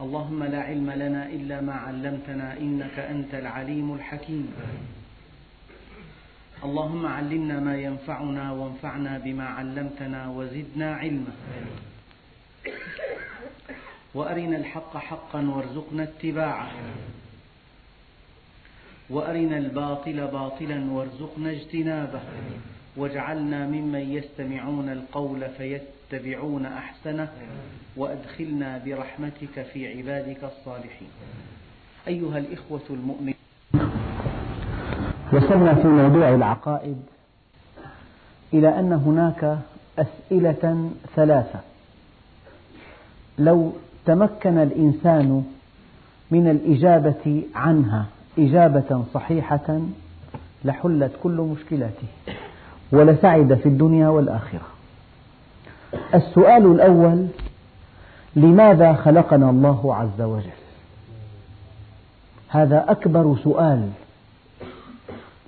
اللهم لا علم لنا إلا ما علمتنا إنك أنت العليم الحكيم. اللهم علمنا ما ينفعنا وانفعنا بما علمتنا وزدنا علما. وأرنا الحق حقا وارزقنا اتباعه. وأرنا الباطل باطلا وارزقنا اجتنابه. واجعلنا ممن يستمعون القول فيتبعون أحسنه وأدخلنا برحمتك في عبادك الصالحين. أيها الإخوة المؤمنون. وصلنا في موضوع العقائد إلى أن هناك أسئلة ثلاثة. لو تمكن الإنسان من الإجابة عنها إجابة صحيحة لحلت كل مشكلاته ولسعد في الدنيا والآخرة. السؤال الأول لماذا خلقنا الله عز وجل؟ هذا أكبر سؤال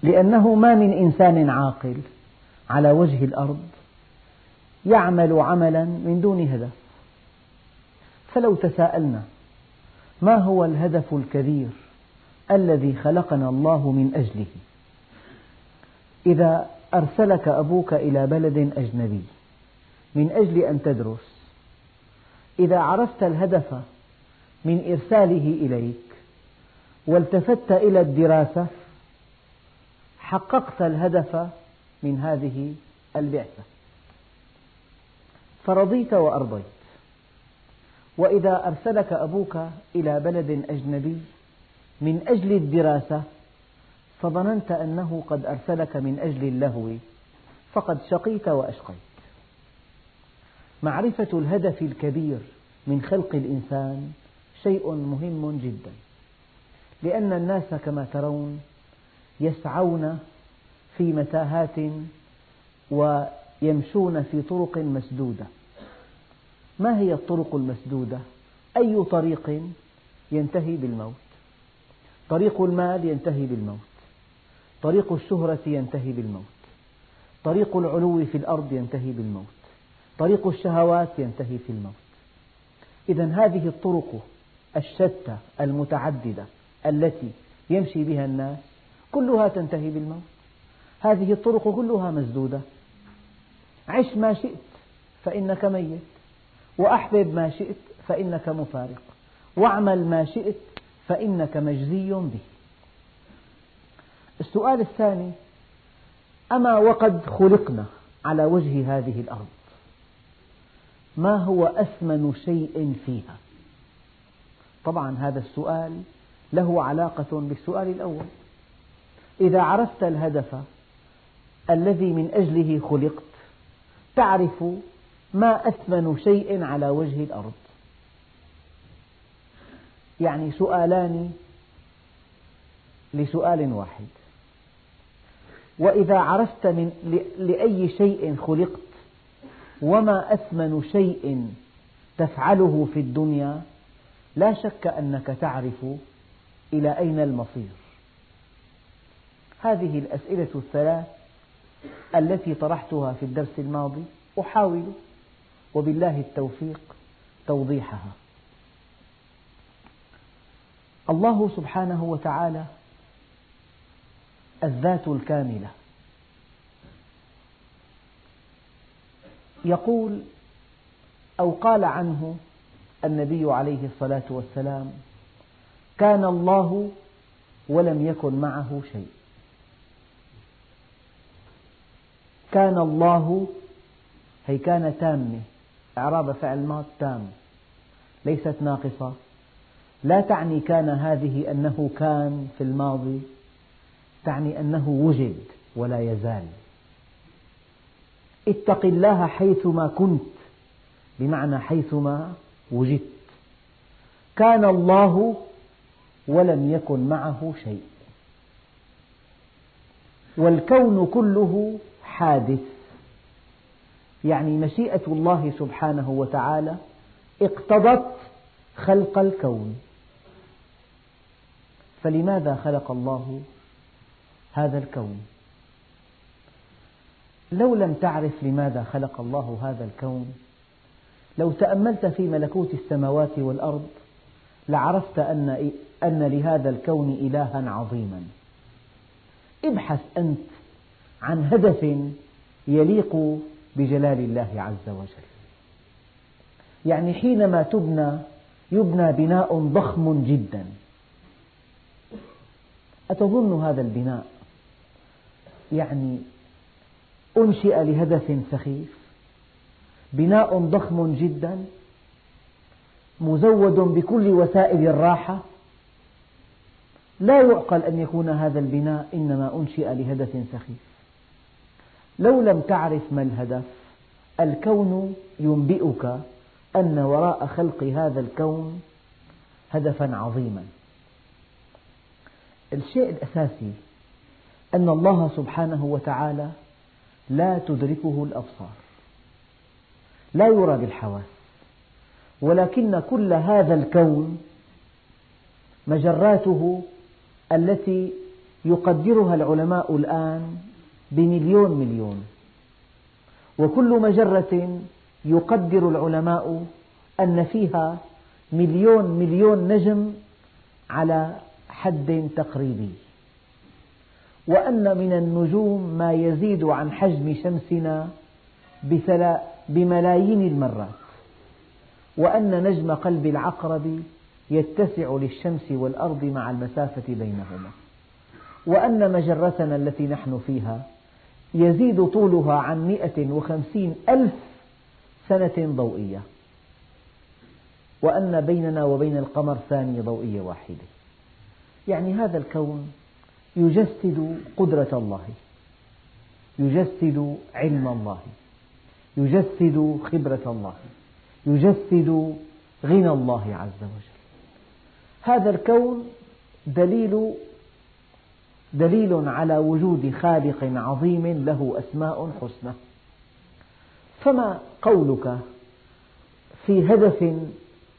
لأنه ما من إنسان عاقل على وجه الأرض يعمل عملا من دون هدف. فلو تساءلنا ما هو الهدف الكبير الذي خلقنا الله من أجله؟ إذا أرسلك أبوك إلى بلد أجنبي من أجل أن تدرس. إذا عرفت الهدف من إرساله إليك والتفت إلى الدراسة حققت الهدف من هذه البعثة. فرضيت وأرضيت. وإذا أرسلك أبوك إلى بلد أجنبي من أجل الدراسة فظننت أنه قد أرسلك من أجل اللهو فقد شقيت وأشقيت. معرفة الهدف الكبير من خلق الإنسان شيء مهم جدا. لأن الناس كما ترون يسعون في متاهات ويمشون في طرق مسدودة. ما هي الطرق المسدودة؟ أي طريق ينتهي بالموت؟ طريق المال ينتهي بالموت. طريق الشهرة ينتهي بالموت. طريق العلو في الأرض ينتهي بالموت. طريق الشهوات ينتهي في الموت. إذا هذه الطرق الشتى المتعددة التي يمشي بها الناس كلها تنتهي بالموت. هذه الطرق كلها مسدودة. عش ما شئت فإنك ميت وأحبب ما شئت فإنك مفارق واعمل ما شئت فإنك مجزي به. السؤال الثاني أما وقد خلقنا على وجه هذه الأرض؟ ما هو أثمن شيء فيها؟ طبعا هذا السؤال له علاقة بالسؤال الأول. إذا عرفت الهدف الذي من أجله خلقت تعرف ما أثمن شيء على وجه الأرض. يعني سؤالان لسؤال واحد. وإذا عرفت من لأي شيء خلقت وما أثمن شيء تفعله في الدنيا لا شك أنك تعرف إلى أين المصير. هذه الأسئلة الثلاث التي طرحتها في الدرس الماضي أحاول وبالله التوفيق توضيحها. الله سبحانه وتعالى الذات الكاملة يقول أو قال عنه النبي عليه الصلاة والسلام كان الله ولم يكن معه شيء. كان الله هي كان تامة إعراب فعل ماض تام ليست ناقصة. لا تعني كان هذه أنه كان في الماضي تعني أنه وجد ولا يزال. اتق الله حيثما كنت بمعنى حيثما وجدت. كان الله ولم يكن معه شيء. والكون كله حادث. يعني مشيئة الله سبحانه وتعالى اقتضت خلق الكون. فلماذا خلق الله هذا الكون؟ لو لم تعرف لماذا خلق الله هذا الكون لو تأملت في ملكوت السماوات والأرض لعرفت أن أن لهذا الكون إلها عظيما. ابحث أنت عن هدف يليق بجلال الله عز وجل. يعني حينما تبنى يبنى بناء ضخم جدا. أتظن هذا البناء؟ يعني أنشئ لهدف سخيف. بناء ضخم جدا. مزود بكل وسائل الراحة. لا يعقل أن يكون هذا البناء إنما أنشئ لهدف سخيف. لو لم تعرف ما الهدف الكون ينبئك أن وراء خلق هذا الكون هدفا عظيما. الشيء الأساسي أن الله سبحانه وتعالى لا تدركه الأبصار. لا يرى بالحواس. ولكن كل هذا الكون مجراته التي يقدرها العلماء الآن بمليون مليون. وكل مجرة يقدر العلماء أن فيها مليون مليون نجم على حد تقريبي. وأن من النجوم ما يزيد عن حجم شمسنا بملايين المرات. وأن نجم قلب العقرب يتسع للشمس والأرض مع المسافة بينهما. وأن مجرتنا التي نحن فيها يزيد طولها عن مئة وخمسين ألف سنة ضوئية. وأن بيننا وبين القمر ثانية ضوئية واحدة. يعني هذا الكون يجسد قدرة الله. يجسد علم الله. يجسد خبرة الله. يجسد غنى الله عز وجل. هذا الكون دليل دليل على وجود خالق عظيم له أسماء حسنى. فما قولك في هدف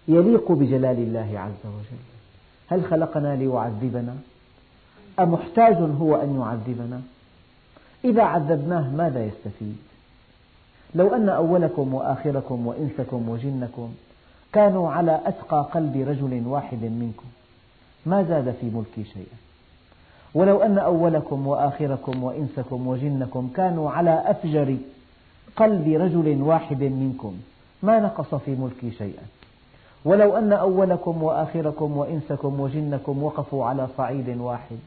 يليق بجلال الله عز وجل؟ هل خلقنا ليعذبنا؟ أمحتاج هو أن يعذبنا؟ إذا عذبناه ماذا يستفيد؟ لو أن أولكم وآخركم وإنسكم وجنكم كانوا على أتقى قلب رجل واحد منكم ما زاد في ملكي شيئا. ولو أن أولكم وآخركم وإنسكم وجنكم كانوا على أفجر قلب رجل واحد منكم ما نقص في ملكي شيئا. ولو أن أولكم وآخركم وإنسكم وجنكم وقفوا على صعيد واحد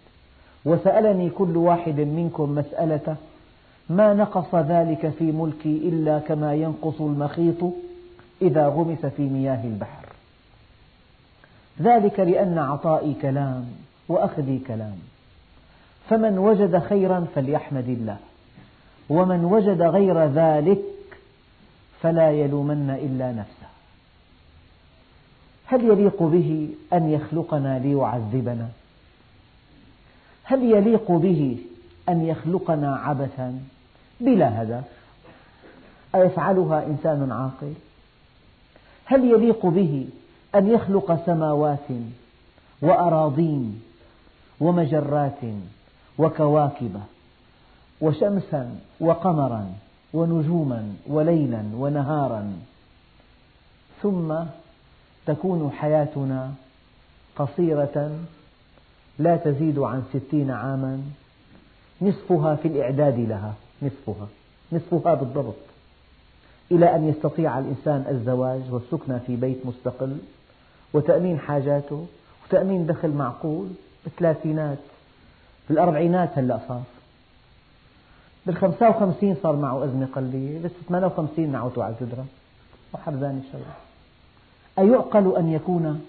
وسألني كل واحد منكم مسألة ما نقص ذلك في ملكي إلا كما ينقص المخيط إذا غمس في مياه البحر. ذلك لأن عطائي كلام وأخذي كلام. فمن وجد خيرا فليحمد الله ومن وجد غير ذلك فلا يلومن إلا نفسه. هل يليق به أن يخلقنا ليعذبنا؟ هل يليق به أن يخلقنا عبثا؟ بلا هدف. أيفعلها إنسان عاقل؟ هل يليق به أن يخلق سماوات وأراضين ومجرات وكواكب وشمسا وقمرا ونجوما وليلا ونهارا؟ ثم تكون حياتنا قصيرة لا تزيد عن ستين عاما نصفها في الإعداد لها نصفها نصفها بالضبط. إلى أن يستطيع الإنسان الزواج والسكنة في بيت مستقل وتأمين حاجاته وتأمين دخل معقول بالثلاثينات بالأربعينات هلأ صار. بالخمسة وخمسين صار معه أزمة قلبية بالثمانية وخمسين نعوته على الجدرة وحرزان الشر أيعقل أن يكون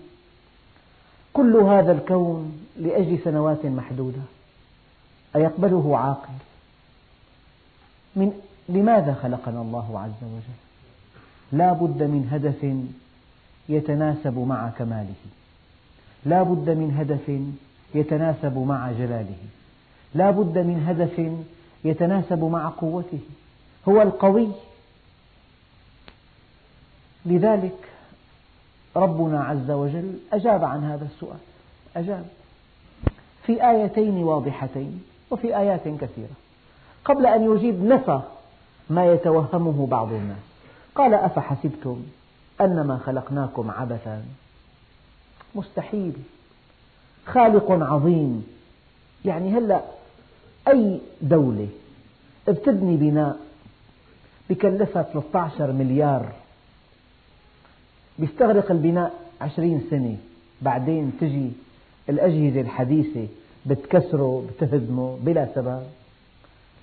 كل هذا الكون لأجل سنوات محدودة. أيقبله عاقل. من لماذا خلقنا الله عز وجل؟ لا بد من هدف يتناسب مع كماله. لا بد من هدف يتناسب مع جلاله. لا بد من هدف يتناسب مع قوته. هو القوي. لذلك ربنا عز وجل أجاب عن هذا السؤال. أجاب. في آيتين واضحتين وفي آيات كثيرة. قبل أن يجيب نفى ما يتوهمه بعض الناس. قال أفحسبتم أنما خلقناكم عبثا؟ مستحيل. خالق عظيم. يعني هلأ أي دولة بتبني بناء بكلفها 13 مليار بيستغرق البناء عشرين سنة. بعدين تجي الأجهزة الحديثة بتكسره بتهدمه بلا سبب.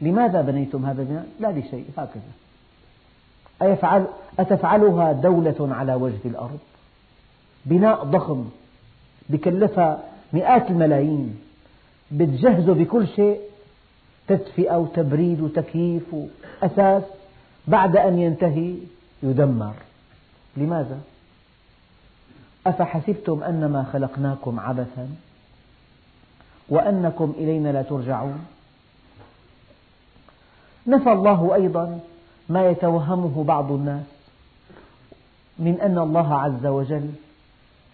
لماذا بنيتم هذا البناء؟ لا لشيء هكذا. أتفعلها دولة على وجه الأرض؟ بناء ضخم بكلفها مئات الملايين. بتجهزه بكل شيء تدفئة وتبريد وتكييف وأساس. بعد أن ينتهي يدمر. لماذا؟ أفحسبتم أنما خلقناكم عبثا وأنكم إلينا لا ترجعون؟ نفى الله أيضا ما يتوهمه بعض الناس من أن الله عز وجل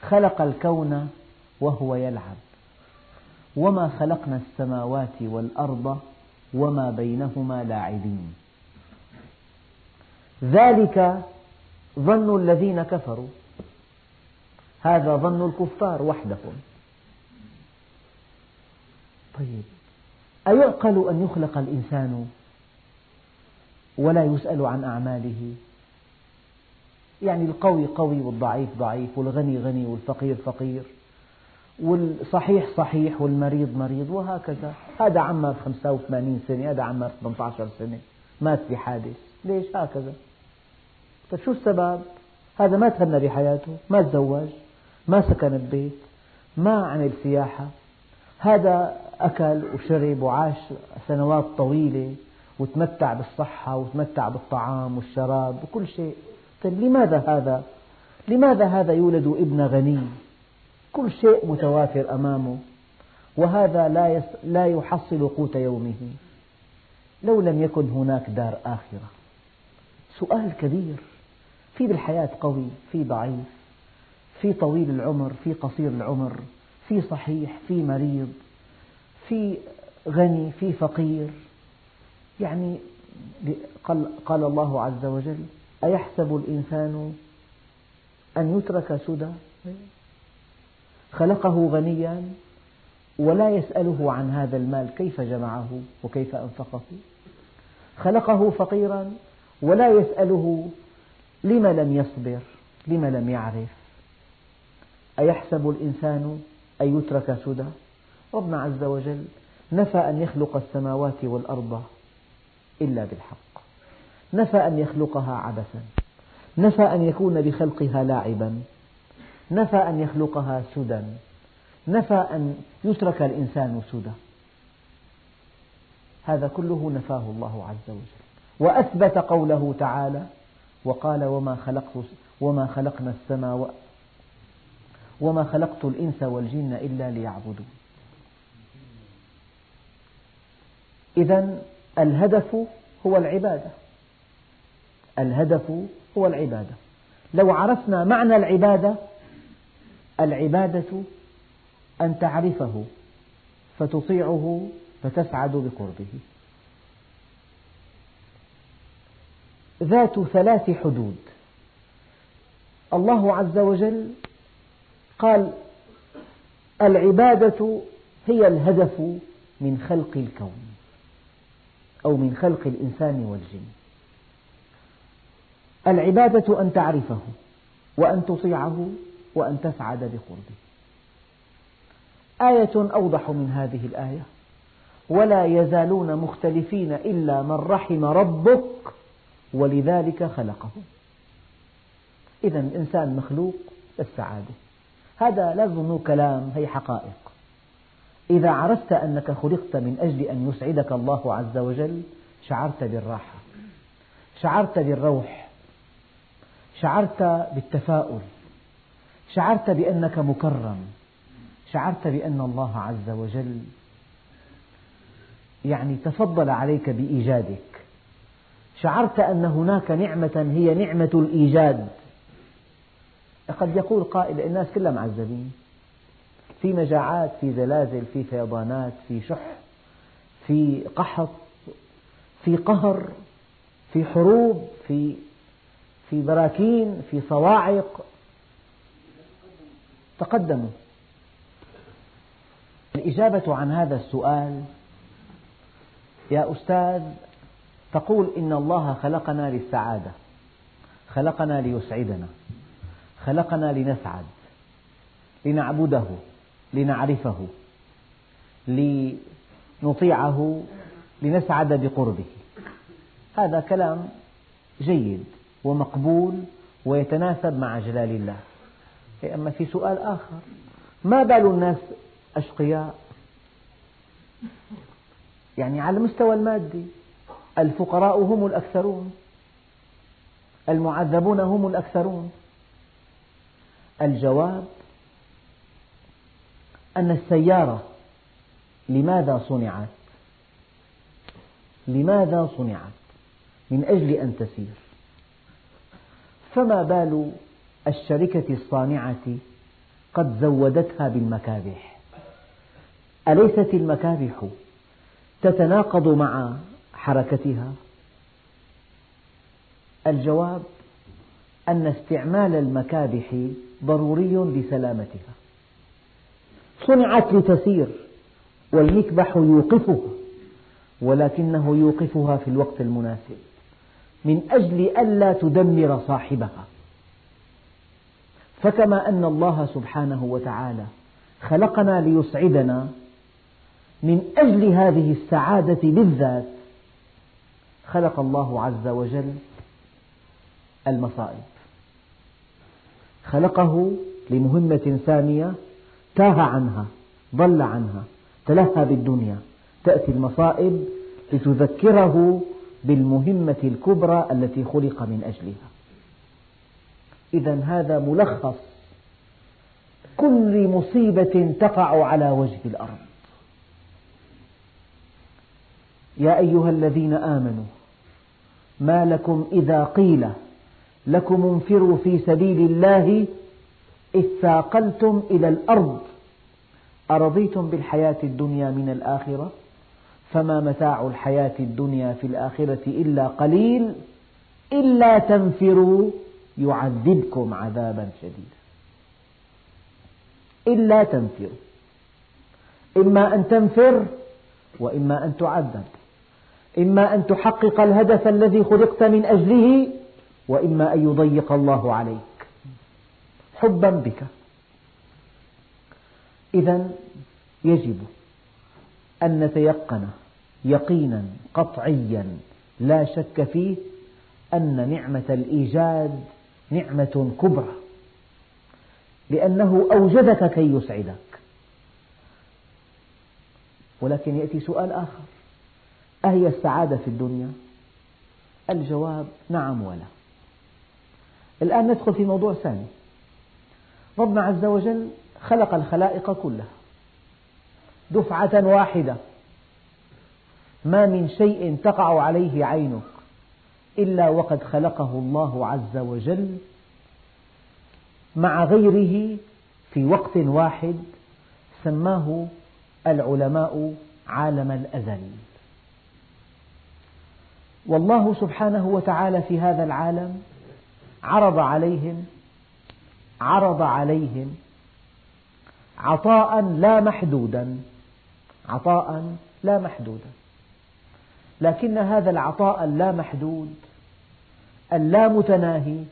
خلق الكون وهو يلعب. وما خلقنا السماوات والأرض وما بينهما لاعبين. ذلك ظن الذين كفروا. هذا ظن الكفار وحدهم. طيب أيعقل أن يخلق الإنسان ولا يسأل عن أعماله؟ يعني القوي قوي والضعيف ضعيف والغني غني والفقير فقير والصحيح صحيح والمريض مريض وهكذا. هذا عمر 85 سنة هذا عمر 18 سنة مات بحادث ليش؟ هكذا. طيب شو السبب؟ هذا ما تهنى بحياته ما تزوج. ما سكن ببيت ما عمل سياحة. هذا أكل وشرب وعاش سنوات طويلة وتمتع بالصحة وتمتع بالطعام والشراب وكل شيء. طيب لماذا هذا؟ لماذا هذا يولد ابن غني؟ كل شيء متوافر أمامه. وهذا لا لا يحصل قوت يومه. لو لم يكن هناك دار آخرة. سؤال كبير. في بالحياة قوي في ضعيف. في طويل العمر في قصير العمر في صحيح في مريض في غني في فقير. يعني قال, قال الله عز وجل أيحسب الإنسان أن يترك سدى؟ خلقه غنيا ولا يسأله عن هذا المال كيف جمعه وكيف أنفقه. خلقه فقيرا ولا يسأله لم لم يصبر لم لم يعرف. أيحسب الإنسان أن يترك سدى؟ ربنا عز وجل نفى أن يخلق السماوات والأرض إلا بالحق. نفى أن يخلقها عبثا. نفى أن يكون بخلقها لاعبا. نفى أن يخلقها سدى. نفى أن يترك الإنسان سدى. هذا كله نفاه الله عز وجل. وأثبت قوله تعالى وقال وما خلقت وما خلقنا السماوات وما خلقت الإنس والجن إلا ليعبدون. إذا الهدف هو العبادة. الهدف هو العبادة. لو عرفنا معنى العبادة العبادة أن تعرفه فتطيعه فتسعد بقربه. ذات ثلاث حدود. الله عز وجل قال العبادة هي الهدف من خلق الكون أو من خلق الإنسان والجن. العبادة أن تعرفه وأن تطيعه وأن تسعد بقربه. آية أوضح من هذه الآية. ولا يزالون مختلفين إلا من رحم ربك ولذلك خلقه. إذا الإنسان مخلوق للسعادة هذا لا تظنوا كلام هي حقائق. إذا عرفت أنك خلقت من أجل أن يسعدك الله عز وجل شعرت بالراحة شعرت بالروح شعرت بالتفاؤل شعرت بأنك مكرم شعرت بأن الله عز وجل يعني تفضل عليك بإيجادك. شعرت أن هناك نعمة هي نعمة الإيجاد. قد يقول قائل الناس كلها معذبين في مجاعات في زلازل في فيضانات في شح في قحط في قهر في حروب في في براكين في صواعق. تقدموا. الإجابة عن هذا السؤال يا أستاذ تقول إن الله خلقنا للسعادة خلقنا ليسعدنا. خلقنا لنسعد لنعبده لنعرفه لنطيعه لنسعد بقربه. هذا كلام جيد ومقبول ويتناسب مع جلال الله. أما في سؤال آخر ما بال الناس أشقياء؟ يعني على المستوى المادي الفقراء هم الأكثرون المعذبون هم الأكثرون. الجواب أن السيارة لماذا صنعت؟ لماذا صنعت؟ من أجل أن تسير فما بال الشركة الصانعة قد زودتها بالمكابح أليست المكابح تتناقض مع حركتها الجواب أن استعمال المكابح ضروري لسلامتها. صنعت لتسير والمكبح يوقفها ولكنه يوقفها في الوقت المناسب من أجل ألا تدمر صاحبها. فكما أن الله سبحانه وتعالى خلقنا ليسعدنا من أجل هذه السعادة بالذات خلق الله عز وجل المصائب. خلقه لمهمة سامية تاه عنها ضل عنها تلهى بالدنيا تأتي المصائب لتذكره بالمهمة الكبرى التي خلق من أجلها. إذا هذا ملخص كل مصيبة تقع على وجه الأرض. يا أيها الذين آمنوا ما لكم إذا قيل لكم انفروا في سبيل الله اثاقلتم إلى الأرض. أرضيتم بالحياة الدنيا من الآخرة؟ فما متاع الحياة الدنيا في الآخرة إلا قليل. إلا تنفروا يعذبكم عذابا شديدا. إلا تنفروا. إما أن تنفر وإما أن تعذب. إما أن تحقق الهدف الذي خلقت من أجله وإما أن يضيق الله عليك. حبا بك. إذا يجب أن نتيقن يقينا قطعيا لا شك فيه أن نعمة الإيجاد نعمة كبرى لأنه أوجدك كي يسعدك. ولكن يأتي سؤال آخر. أهي السعادة في الدنيا؟ الجواب نعم ولا. الآن ندخل في موضوع ثاني. ربنا عز وجل خلق الخلائق كلها دفعة واحدة. ما من شيء تقع عليه عينك إلا وقد خلقه الله عز وجل مع غيره في وقت واحد سماه العلماء عالم الأزل. والله سبحانه وتعالى في هذا العالم عرض عليهم عرض عليهم عطاء لا محدودا عطاء لا محدودا. لكن هذا العطاء اللامحدود اللامتناهي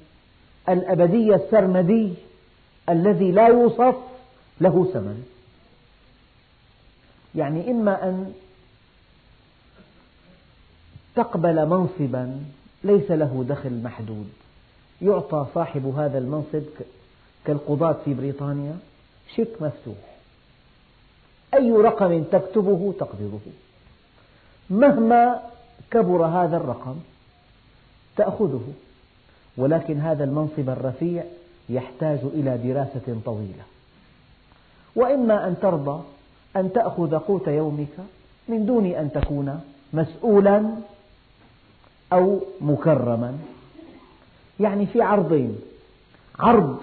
الأبدي السرمدي الذي لا يوصف له ثمن. يعني إما أن تقبل منصبا ليس له دخل محدود. يعطى صاحب هذا المنصب كالقضاة في بريطانيا شيك مفتوح. أي رقم تكتبه تقبضه. مهما كبر هذا الرقم تأخذه. ولكن هذا المنصب الرفيع يحتاج إلى دراسة طويلة. وإما أن ترضى أن تأخذ قوت يومك من دون أن تكون مسؤولا أو مكرما. يعني في عرضين. عرض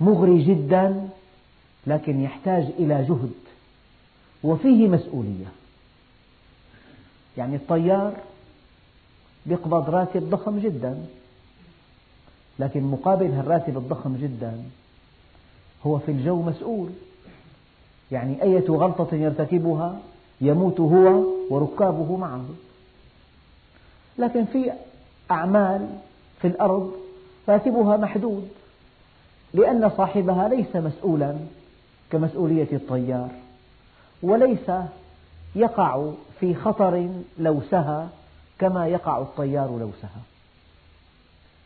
مغري جدا لكن يحتاج إلى جهد وفيه مسؤولية. يعني الطيار يقبض راتب ضخم جدا لكن مقابل الراتب الضخم جدا هو في الجو مسؤول. يعني أية غلطة يرتكبها يموت هو وركابه معه. لكن في أعمال في الأرض راتبها محدود لأن صاحبها ليس مسؤولا كمسؤولية الطيار وليس يقع في خطر لو سهى كما يقع الطيار لو سهى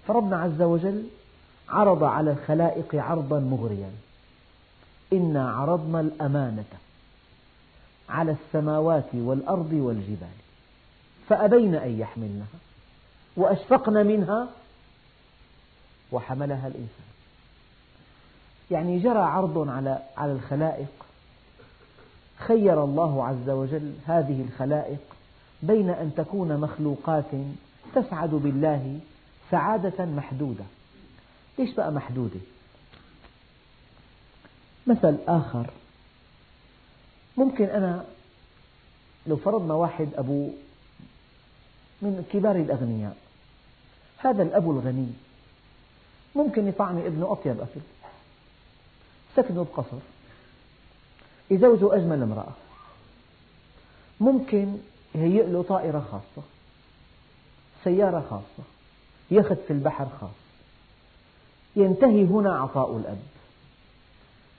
فربنا عز وجل عرض على الخلائق عرضا مغريا. إنا عرضنا الأمانة على السماوات والأرض والجبال فأبين أن يحملنها. وأشفقن منها وحملها الإنسان. يعني جرى عرض على على الخلائق. خير الله عز وجل هذه الخلائق بين أن تكون مخلوقات تسعد بالله سعادة محدودة. ليش بقى محدودة؟ مثل آخر. ممكن أنا لو فرضنا واحد أبوه من كبار الأغنياء هذا الأب الغني. ممكن يطعمي ابنه أطيب أكل سكنه بقصر يزوجه أجمل امرأة. ممكن يهيئ له طائرة خاصة. سيارة خاصة. يخت في البحر خاص. ينتهي هنا عطاء الأب.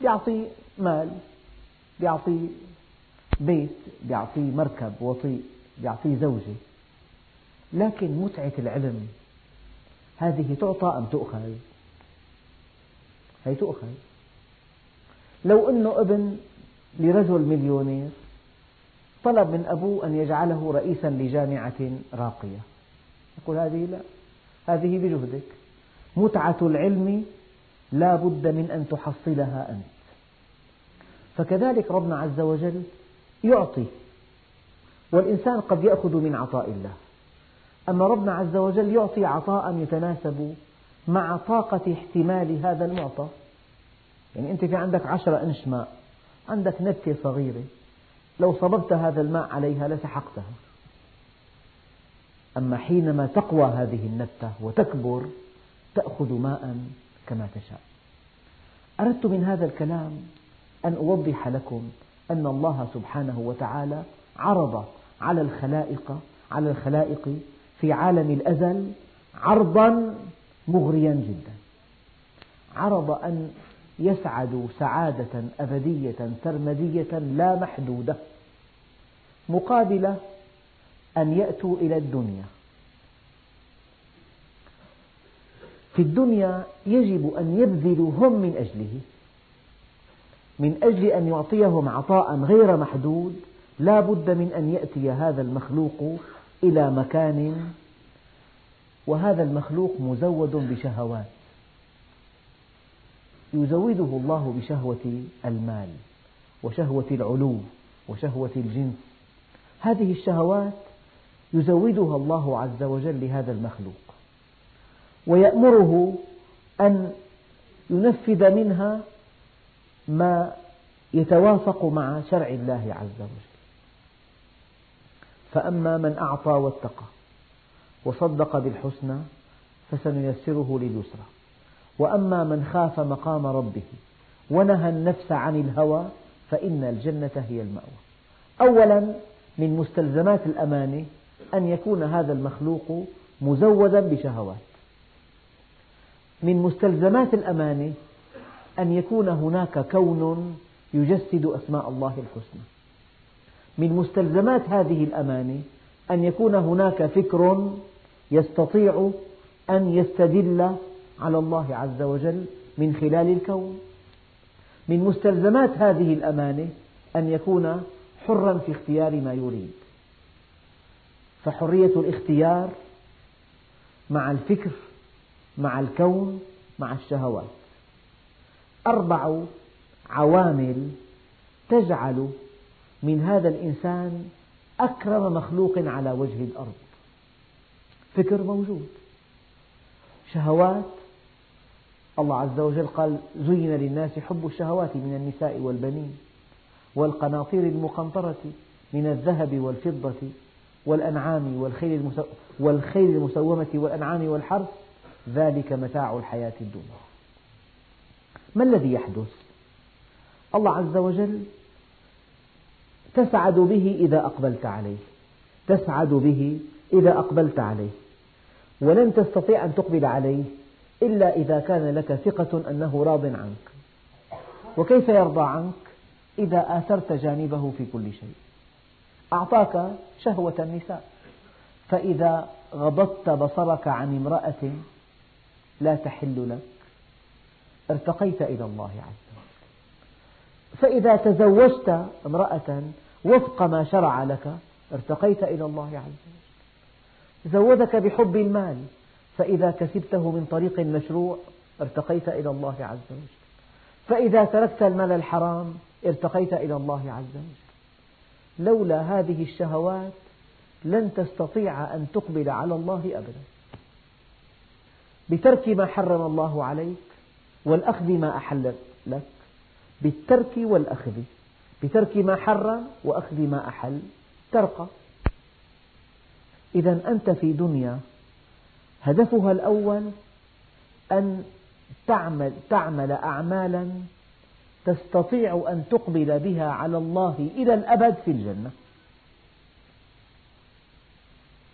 يعطي مال يعطي بيت يعطي مركب وطيء يعطي زوجة. لكن متعة العلم هذه تعطى أم تؤخذ؟ هي تؤخذ. لو أنه ابن لرجل مليونير طلب من أبوه أن يجعله رئيسا لجامعة راقية. يقول هذه لا هذه بجهدك. متعة العلم لا بد من أن تحصلها أنت. فكذلك ربنا عز وجل يعطي والإنسان قد يأخذ من عطاء الله. أما ربنا عز وجل يعطي عطاء يتناسب مع طاقة احتمال هذا المعطى. يعني أنت في عندك عشرة إنش ماء عندك نبتة صغيرة. لو صببت هذا الماء عليها لسحقتها. أما حينما تقوى هذه النبتة وتكبر تأخذ ماء كما تشاء. أردت من هذا الكلام أن أوضح لكم أن الله سبحانه وتعالى عرض على الخلائق على الخلائق في عالم الأزل عرضا مغريا جدا. عرض أن يسعدوا سعادة أبدية سرمدية لا محدودة مقابل أن يأتوا إلى الدنيا. في الدنيا يجب أن يبذلوا هم من أجله من أجل أن يعطيهم عطاء غير محدود لا بد من أن يأتي هذا المخلوق إلى مكان وهذا المخلوق مزود بشهوات. يزوده الله بشهوة المال وشهوة العلو وشهوة الجنس. هذه الشهوات يزودها الله عز وجل لهذا المخلوق ويأمره أن ينفذ منها ما يتوافق مع شرع الله عز وجل. فأما من أعطى واتقى وصدق بالحسنى فسنيسره لليسرى. وأما من خاف مقام ربه ونهى النفس عن الهوى فإن الجنة هي المأوى. أولا من مستلزمات الأمانة أن يكون هذا المخلوق مزودا بشهوات. من مستلزمات الأمانة أن يكون هناك كون يجسد أسماء الله الحسنى. من مستلزمات هذه الأمانة أن يكون هناك فكر يستطيع أن يستدل على الله عز وجل من خلال الكون. من مستلزمات هذه الأمانة أن يكون حرا في اختيار ما يريد. فحرية الاختيار مع الفكر مع الكون مع الشهوات. أربع عوامل تجعل من هذا الإنسان أكرم مخلوق على وجه الأرض. فكر موجود. شهوات الله عز وجل قال زين للناس حب الشهوات من النساء والبنين والقناطير المقنطرة من الذهب والفضة والأنعام والخيل المسومة والأنعام والحرث ذلك متاع الحياة الدنيا. ما الذي يحدث؟ الله عز وجل تسعد به إذا أقبلت عليه. تسعد به إذا أقبلت عليه. ولن تستطيع أن تقبل عليه إلا إذا كان لك ثقة أنه راض عنك. وكيف يرضى عنك؟ إذا آثرت جانبه في كل شيء. أعطاك شهوة النساء. فإذا غضضت بصرك عن امرأة لا تحل لك. ارتقيت إلى الله عز وجل. فإذا تزوجت امرأة وفق ما شرع لك ارتقيت إلى الله عز وجل. زودك بحب المال فإذا كسبته من طريق مشروع ارتقيت إلى الله عز وجل. فإذا تركت المال الحرام ارتقيت إلى الله عز وجل. لولا هذه الشهوات لن تستطيع أن تقبل على الله أبدا. بترك ما حرم الله عليك والأخذ ما أحل لك. بالترك والأخذ. بترك ما حرم وأخذ ما أحل. ترقى. إذا أنت في دنيا هدفها الأول أن تعمل, تعمل أعمالا تستطيع أن تقبل بها على الله إلى الأبد في الجنة.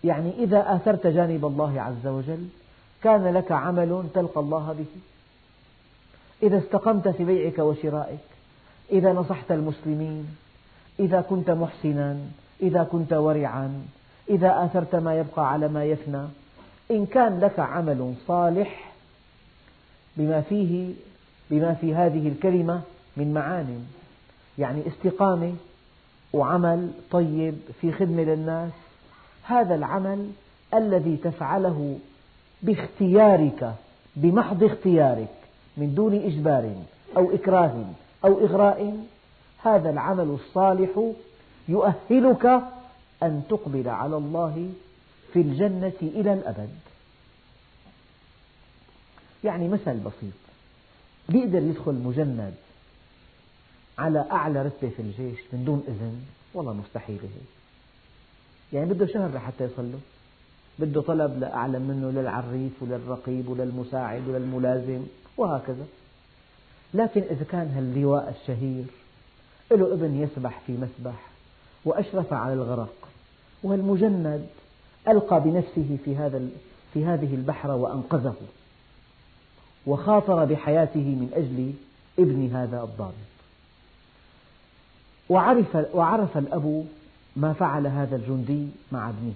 يعني إذا آثرت جانب الله عز وجل كان لك عمل تلقى الله به. إذا استقمت في بيعك وشرائك إذا نصحت المسلمين إذا كنت محسنا إذا كنت ورعا إذا آثرت ما يبقى على ما يفنى إن كان لك عمل صالح بما فيه بما في هذه الكلمة من معان يعني استقامة وعمل طيب في خدمة للناس هذا العمل الذي تفعله باختيارك بمحض اختيارك من دون إجبار أو إكراه. أو إغراء هذا العمل الصالح يؤهلك أن تقبل على الله في الجنة إلى الأبد. يعني مثل بسيط بيقدر يدخل مجند على أعلى رتبة في الجيش من دون إذن؟ والله مستحيل هيك. يعني بده شهر لحتى يصل له بده طلب لأعلى منه للعريف وللرقيب وللمساعد وللملازم وهكذا. لكن إذا كان هاللواء الشهير له ابن يسبح في مسبح وأشرف على الغرق والمجند ألقى بنفسه في هذا في هذه البحر وأنقذه وخاطر بحياته من أجل ابن هذا الضابط. وعرف, وعرف الأب ما فعل هذا الجندي مع ابنه.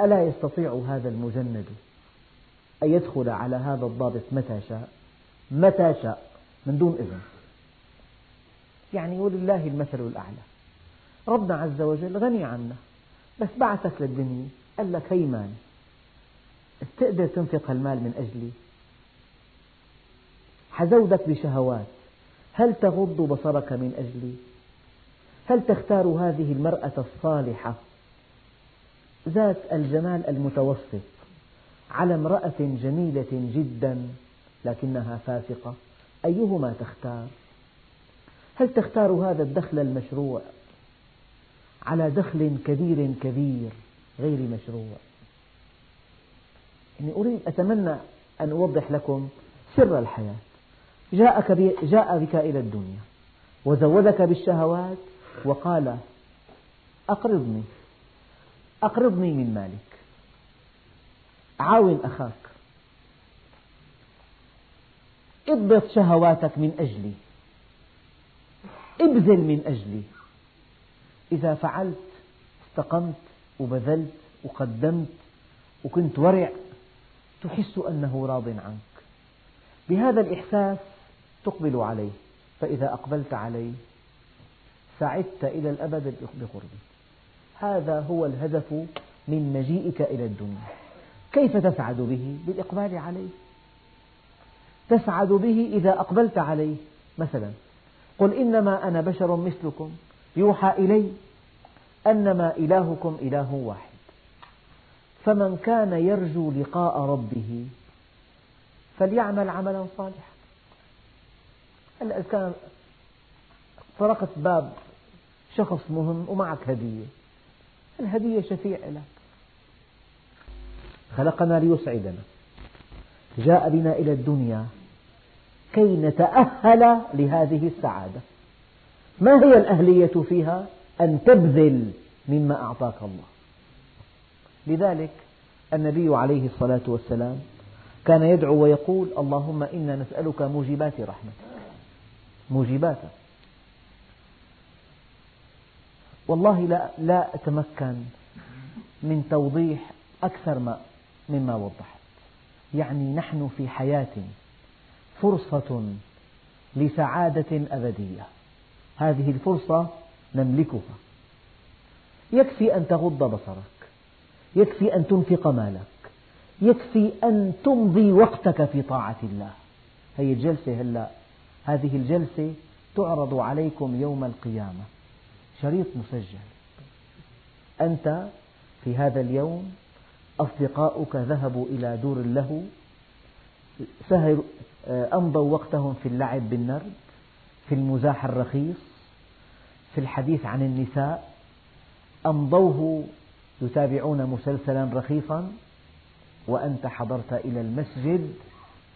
ألا يستطيع هذا المجند أن يدخل على هذا الضابط متى شاء؟ متى شاء من دون إذن. يعني ولله المثل الأعلى. ربنا عز وجل غني عنا بس بعثك للدنيا قال لك هي مال تقدر تنفق المال من أجلي؟ حزودك بشهوات. هل تغض بصرك من أجلي؟ هل تختار هذه المرأة الصالحة؟ ذات الجمال المتوسط على امرأة جميلة جدا. لكنها فاسقة. أيهما تختار؟ هل تختار هذا الدخل المشروع على دخل كبير كبير غير مشروع؟ يعني أريد أتمنى أن أوضح لكم سر الحياة. جاءك جاء بك إلى الدنيا وزودك بالشهوات وقال أقرضني أقرضني من مالك. عاون أخاك. اضبط شهواتك من أجلي. ابذل من أجلي. إذا فعلت استقمت وبذلت وقدمت وكنت ورع تحس أنه راض عنك. بهذا الإحساس تقبل عليه. فإذا أقبلت عليه سعدت إلى الأبد بقربه هذا هو الهدف من مجيئك إلى الدنيا. كيف تسعد به؟ بالإقبال عليه. تسعد به إذا أقبلت عليه. مثلا قل إنما أنا بشر مثلكم. يوحى إلي أنما إلهكم إله واحد. فمن كان يرجو لقاء ربه فليعمل عملا صالحا. كان طرقت باب شخص مهم ومعك هدية. الهدية شفيع لك. خلقنا ليسعدنا. جاء بنا إلى الدنيا كي نتأهل لهذه السعادة. ما هي الأهلية فيها؟ أن تبذل مما أعطاك الله. لذلك النبي عليه الصلاة والسلام كان يدعو ويقول اللهم إنا نسألك موجبات رحمتك. موجبات. والله لا, لا أتمكن من توضيح أكثر ما مما وضحت. يعني نحن في حياة فرصة لسعادة أبدية. هذه الفرصة نملكها. يكفي أن تغض بصرك. يكفي أن تنفق مالك. يكفي أن تمضي وقتك في طاعة الله. هذه الجلسة هلأ. هذه الجلسة تعرض عليكم يوم القيامة. شريط مسجل. أنت في هذا اليوم أصدقاؤك ذهبوا إلى دور اللهو أمضوا وقتهم في اللعب بالنرد في المزاح الرخيص في الحديث عن النساء. أمضوه يتابعون مسلسلا رخيصا وأنت حضرت إلى المسجد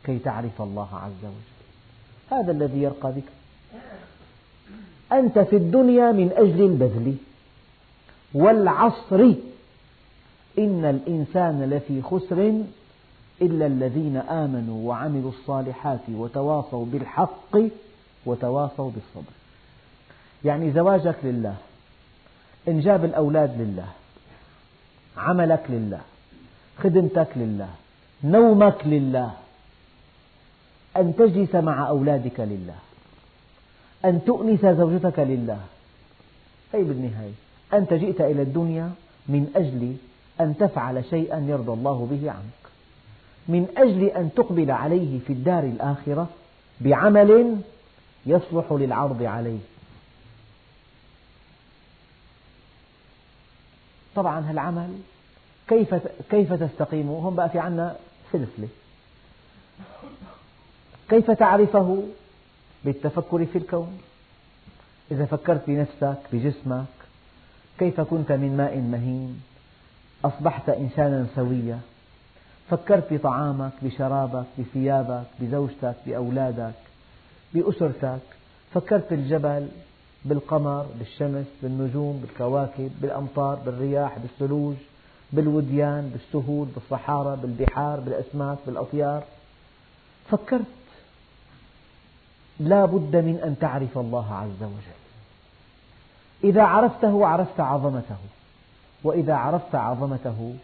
كي تعرف الله عز وجل. هذا الذي يرقى بك. أنت في الدنيا من أجل البذل والعصر. إن الإنسان لفي خسر إلا الذين آمنوا وعملوا الصالحات وتواصوا بالحق وتواصوا بالصبر. يعني زواجك لله إنجاب الأولاد لله عملك لله خدمتك لله نومك لله أن تجلس مع أولادك لله أن تؤنس زوجتك لله. أي بالنهاية أنت جئت إلى الدنيا من أجل أن تفعل شيئا يرضى الله به عنك. من أجل أن تقبل عليه في الدار الآخرة بعمل يصلح للعرض عليه. طبعا هالعمل كيف كيف تستقيم هون بقى في عنا سلسلة. كيف تعرفه؟ بالتفكر في الكون. إذا فكرت بنفسك بجسمك كيف كنت من ماء مهين؟ أصبحت إنسانا سويا. فكرت بطعامك بشرابك بثيابك بزوجتك بأولادك بأسرتك. فكرت بالجبل بالقمر بالشمس بالنجوم بالكواكب بالأمطار بالرياح بالثلوج بالوديان بالسهول بالصحارى بالبحار بالأسماك بالأطيار. فكرت. لا بد من أن تعرف الله عز وجل. إذا عرفته عرفت عظمته. وإذا عرفت عظمته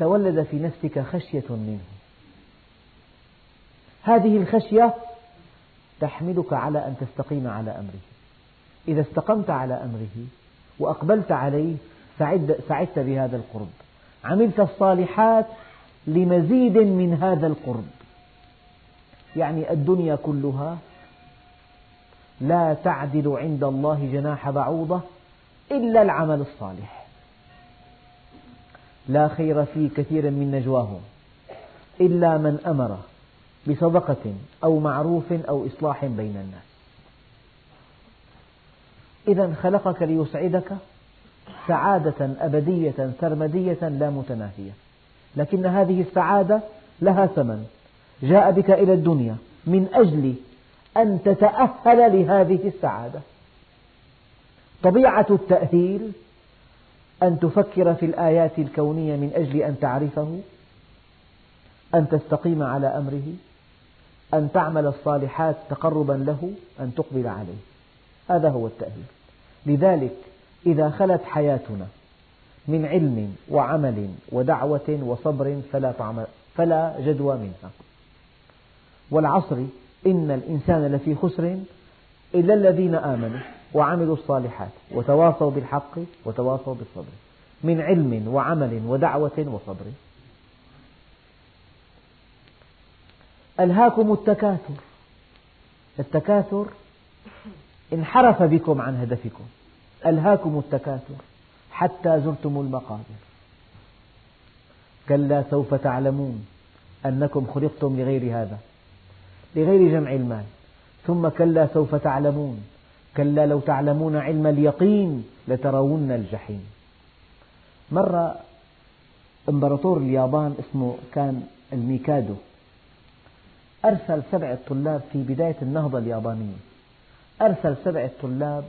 تولد في نفسك خشية منه. هذه الخشية تحملك على أن تستقيم على أمره. إذا استقمت على أمره وأقبلت عليه سعدت بهذا القرب. عملت الصالحات لمزيد من هذا القرب. يعني الدنيا كلها لا تعدل عند الله جناح بعوضة إلا العمل الصالح. لا خير في كثير من نجواهم إلا من أمر بصدقة أو معروف أو إصلاح بين الناس. إذا خلقك ليسعدك سعادة أبدية سرمدية لا متناهية لكن هذه السعادة لها ثمن. جاء بك إلى الدنيا من أجل أن تتأهل لهذه السعادة. طبيعة التأهيل أن تفكر في الآيات الكونية من أجل أن تعرفه أن تستقيم على أمره أن تعمل الصالحات تقربا له أن تقبل عليه. هذا هو التأهيل لذلك إذا خلت حياتنا من علم وعمل ودعوة وصبر فلا, فلا جدوى منها. والعصر إن الإنسان لفي خسر إلا الذين آمنوا. وعملوا الصالحات وتواصوا بالحق وتواصوا بالصبر. من علم وعمل ودعوة وصبر. ألهاكم التكاثر. التكاثر انحرف بكم عن هدفكم. ألهاكم التكاثر حتى زرتم المقابر. كلا سوف تعلمون أنكم خلقتم لغير هذا لغير جمع المال. ثم كلا سوف تعلمون كلا لو تعلمون علم اليقين لترون الجحيم. مرة امبراطور اليابان اسمه كان الميكادو أرسل سبعة طلاب في بداية النهضة اليابانية. أرسل سبعة طلاب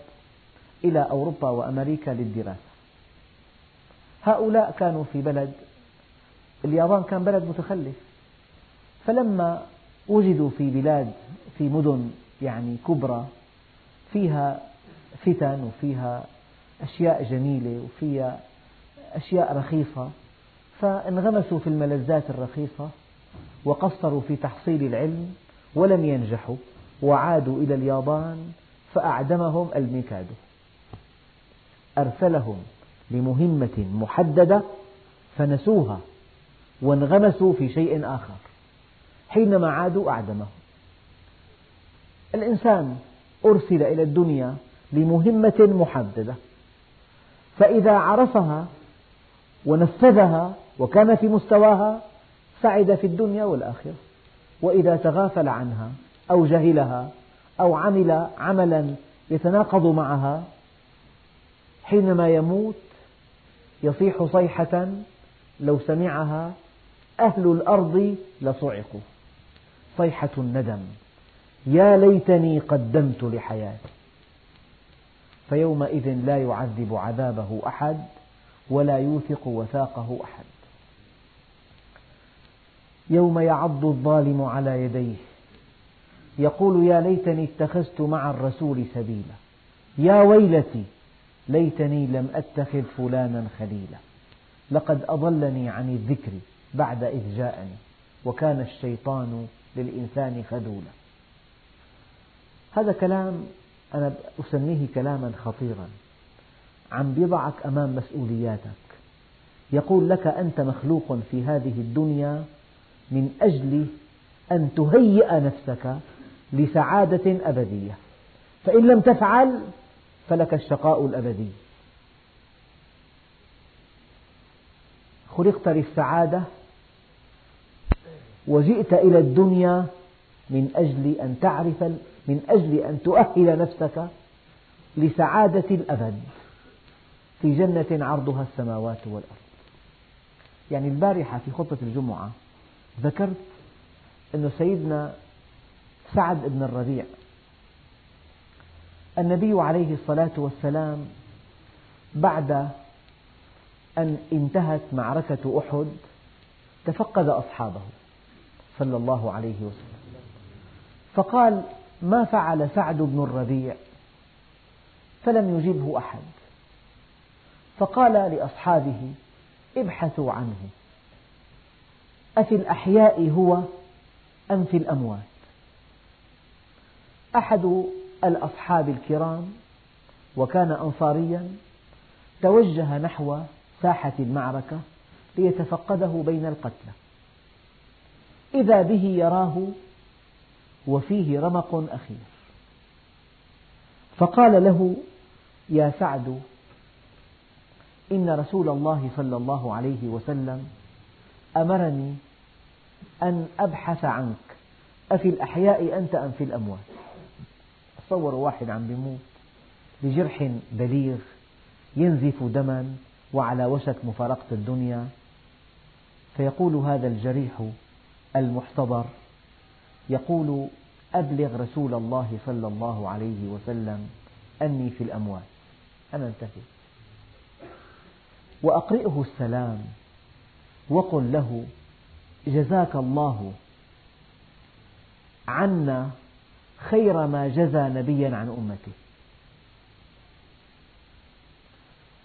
إلى أوروبا وأمريكا للدراسة. هؤلاء كانوا في بلد اليابان كان بلد متخلف. فلما وجدوا في بلاد في مدن يعني كبرى فيها فتن وفيها أشياء جميلة وفيها أشياء رخيصة. فانغمسوا في الملذات الرخيصة وقصروا في تحصيل العلم ولم ينجحوا وعادوا إلى اليابان فأعدمهم الميكادو. أرسلهم لمهمة محددة فنسوها وانغمسوا في شيء آخر. حينما عادوا أعدمهم. الإنسان أرسل إلى الدنيا لمهمة محددة. فإذا عرفها ونفذها وكان في مستواها سعد في الدنيا والآخرة. وإذا تغافل عنها أو جهلها أو عمل عملا يتناقض معها حينما يموت يصيح صيحة لو سمعها أهل الأرض لصعقوا. صيحة الندم. يا ليتني قدمت لحياتي. فيومئذ لا يعذب عذابه أحد ولا يوثق وثاقه أحد. يوم يعض الظالم على يديه. يقول يا ليتني اتخذت مع الرسول سبيلا. يا ويلتي ليتني لم أتخذ فلانا خليلا. لقد أضلني عن الذكر بعد إذ جاءني وكان الشيطان للإنسان خذولا. هذا كلام أنا أسميه كلاما خطيرا. عم يضعك أمام مسؤولياتك. يقول لك أنت مخلوق في هذه الدنيا من أجل أن تهيئ نفسك لسعادة أبدية. فإن لم تفعل فلك الشقاء الأبدي. خلقت للسعادة وجئت إلى الدنيا من أجل أن تعرف من أجل أن تؤهل نفسك لسعادة الأبد. في جنة عرضها السماوات والأرض. يعني البارحة في خطبة الجمعة ذكرت أن سيدنا سعد بن الربيع النبي عليه الصلاة والسلام بعد أن انتهت معركة أحد تفقد أصحابه صلى الله عليه وسلم. فقال ما فعل سعد بن الربيع فلم يجبه أحد. فقال لأصحابه ابحثوا عنه. أفي الأحياء هو أم في الأموات؟ أحد الأصحاب الكرام وكان أنصاريا توجه نحو ساحة المعركة ليتفقده بين القتلى. إذا به يراه وفيه رمق أخير. فقال له يا سعد إن رسول الله صلى الله عليه وسلم أمرني أن أبحث عنك. أفي الأحياء أنت أم في الأموات؟ تصوروا واحد عم بيموت بجرح بليغ ينزف دما وعلى وشك مفارقة الدنيا. فيقول هذا الجريح المحتضر يقول أبلغ رسول الله صلى الله عليه وسلم أني في الأموات. أنا انتهيت وأقرئه السلام وقل له جزاك الله عنا خير ما جزى نبيا عن أمته.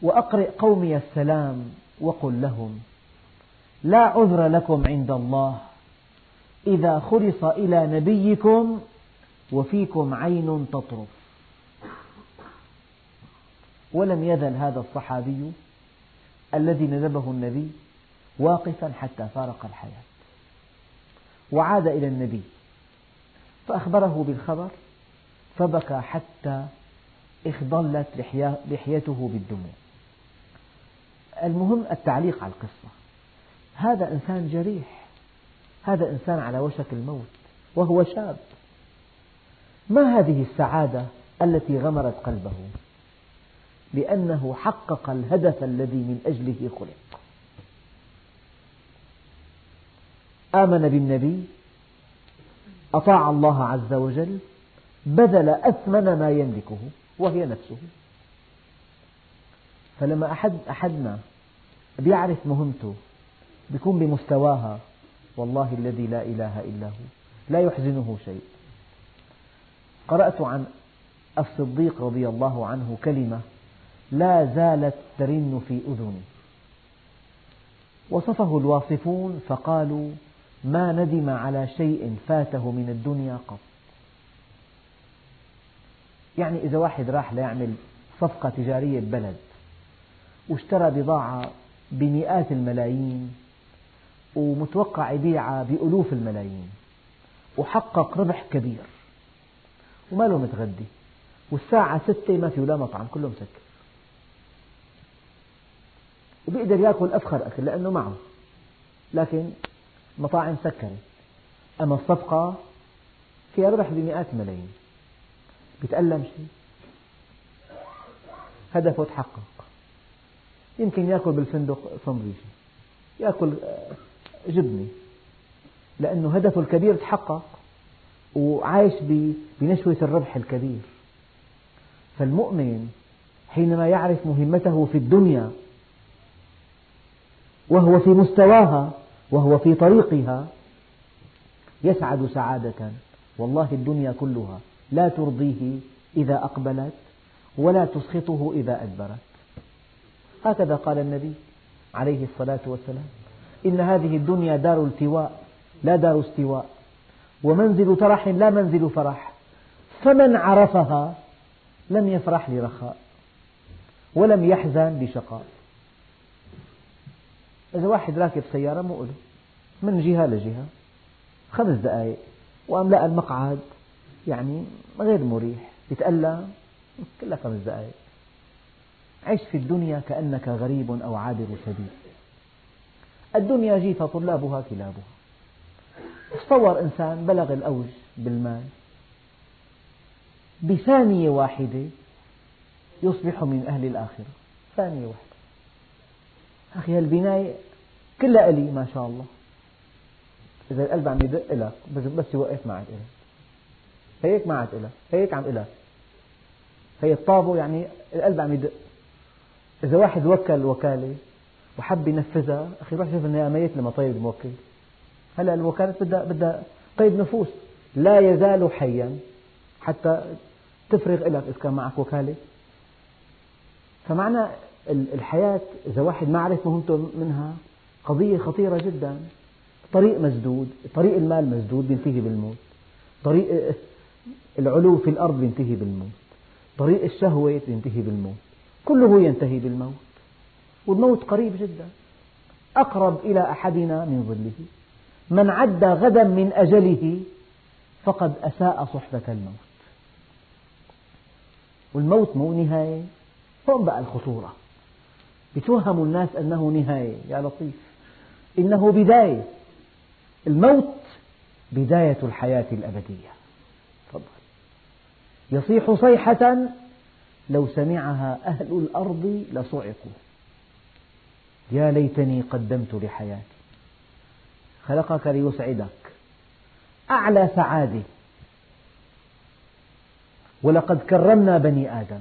وأقرئ قومي السلام وقل لهم لا عذر لكم عند الله إذا خلص إلى نبيكم وفيكم عين تطرف. ولم يزل هذا الصحابي الذي ندبه النبي واقفا حتى فارق الحياة. وعاد إلى النبي فأخبره بالخبر فبكى حتى اخضلت لحيته بالدموع. المهم التعليق على القصة. هذا إنسان جريح. هذا إنسان على وشك الموت وهو شاب. ما هذه السعادة التي غمرت قلبه؟ لأنه حقق الهدف الذي من أجله خلق. آمن بالنبي أطاع الله عز وجل بذل أثمن ما يملكه وهي نفسه. فلما أحد أحدنا بيعرف مهمته بيكون بمستواها والله الذي لا إله إلا هو. لا يحزنه شيء. قرأت عن الصديق رضي الله عنه كلمة لا زالت ترن في أذني. وصفه الواصفون فقالوا ما ندم على شيء فاته من الدنيا قط. يعني إذا واحد راح ليعمل صفقة تجارية ببلد واشترى بضاعة بمئات الملايين ومتوقع يبيعها بألوف الملايين. وحقق ربح كبير. وما له متغدي. والساعة ستة ما فيه ولا مطعم كله مسكر وبيقدر يأكل أفخر أكل لأنه معه. لكن مطاعم سكرت. أما الصفقة فيها ربح بمئات الملايين. بيتألم شيء. هدفه تحقق. يمكن يأكل بالفندق سندويشة يأكل جبنة لأنه هدفه الكبير تحقق وعايش بنشوة الربح الكبير. فالمؤمن حينما يعرف مهمته في الدنيا وهو في مستواها وهو في طريقها يسعد سعادة. والله الدنيا كلها لا ترضيه إذا أقبلت ولا تسخطه إذا أدبرت. هكذا قال النبي عليه الصلاة والسلام. إن هذه الدنيا دار التواء لا دار استواء. ومنزل ترح لا منزل فرح. فمن عرفها لم يفرح لرخاء ولم يحزن لشقاء. إذا واحد راكب سيارة مؤلم من جهة لجهة خمس دقائق لقى المقعد يعني غير مريح. يتألم كلها خمس دقائق عش في الدنيا كأنك غريب أو عابر سبيل الدنيا جيفة طلابها كلابها. تصور إنسان بلغ الأوج بالمال بثانية واحدة يصبح من أهل الآخرة. ثانية واحدة. أخي هالبناية كلها إلي ما شاء الله. إذا القلب عم يدق لك بس يوقف ما عاد إلك. هيك ما عاد إلك هيك عم إلك. هي الطابو يعني القلب عم يدق. إذا واحد وكل وكالة وحب ينفذها. أخي روح شوف إنها ميت لما طيب الموكل. هلا الوكالة بدها بدها طيب نفوس. لا يزال حيا حتى تفرغ لك إذا كان معك وكالة. فمعنى الحياة إذا واحد ما عرف مهمته منها قضية خطيرة جدا. طريق مسدود. طريق المال مسدود ينتهي بالموت. طريق العلو في الأرض ينتهي بالموت. طريق الشهوة ينتهي بالموت. كله ينتهي بالموت. والموت قريب جدا. أقرب إلى أحدنا من ظله. من عد غدا من أجله فقد أساء صحبة الموت. والموت مو نهاية. هون بقى الخطورة. يتوهم الناس أنه نهاية. يا لطيف. إنه بداية. الموت بداية الحياة الأبدية. تفضل. يصيح صيحة لو سمعها أهل الأرض لصعقوا. يا ليتني قدمت لحياتي. خلقك ليسعدك. أعلى سعادة. ولقد كرمنا بني آدم.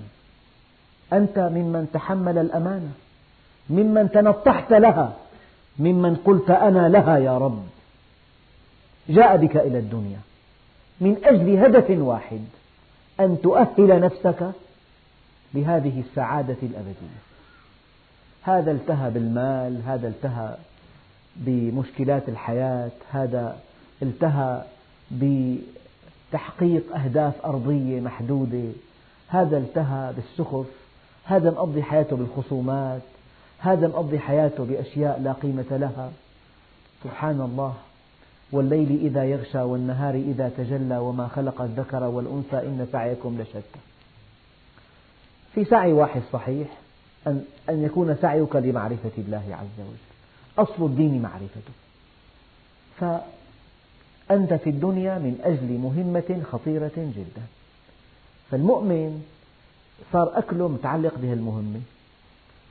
أنت ممن تحمل الأمانة. ممن تنطحت لها. ممن قلت أنا لها يا رب. جاء بك إلى الدنيا. من أجل هدف واحد. أن تؤهل نفسك لهذه السعادة الأبدية. هذا التهى بالمال هذا التهى بمشكلات الحياة هذا التهى بتحقيق أهداف أرضية محدودة هذا التهى بالسخف هذا مقضي حياته بالخصومات هذا مقضي حياته بأشياء لا قيمة لها. سبحان الله. والليل إذا يغشى والنهار إذا تجلى وما خلق الذكر والأنثى إن سعيكم لشتى. في سعي واحد صحيح أن, أن يكون سعيك لمعرفة الله عز وجل. أصل الدين معرفته. فأنت في الدنيا من أجل مهمة خطيرة جدا. فالمؤمن صار أكله متعلق بهالمهمة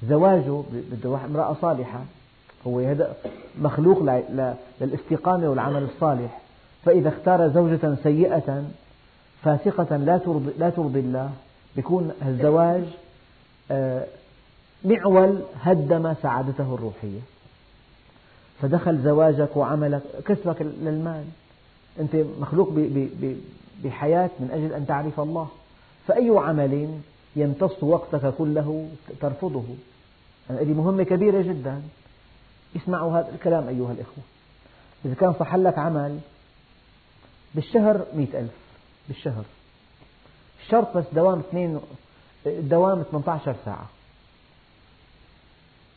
زواجه بده امرأة صالحة. هو مخلوق للاستقامة والعمل الصالح. فإذا اختار زوجة سيئة فاسقة لا ترضي, لا ترضي الله يكون الزواج آه، معول هدم سعادته الروحية. فدخل زواجك وعملك كسبك للمال. أنت مخلوق بحياة من أجل أن تعرف الله. فأي عمل يمتص وقتك كله ترفضه. هذه مهمة كبيرة جدا. اسمعوا هذا الكلام أيها الإخوة. إذا كان صح لك عمل بالشهر مئة ألف. بالشهر. الشرط بس دوام اثنين الدوام 18 ساعة.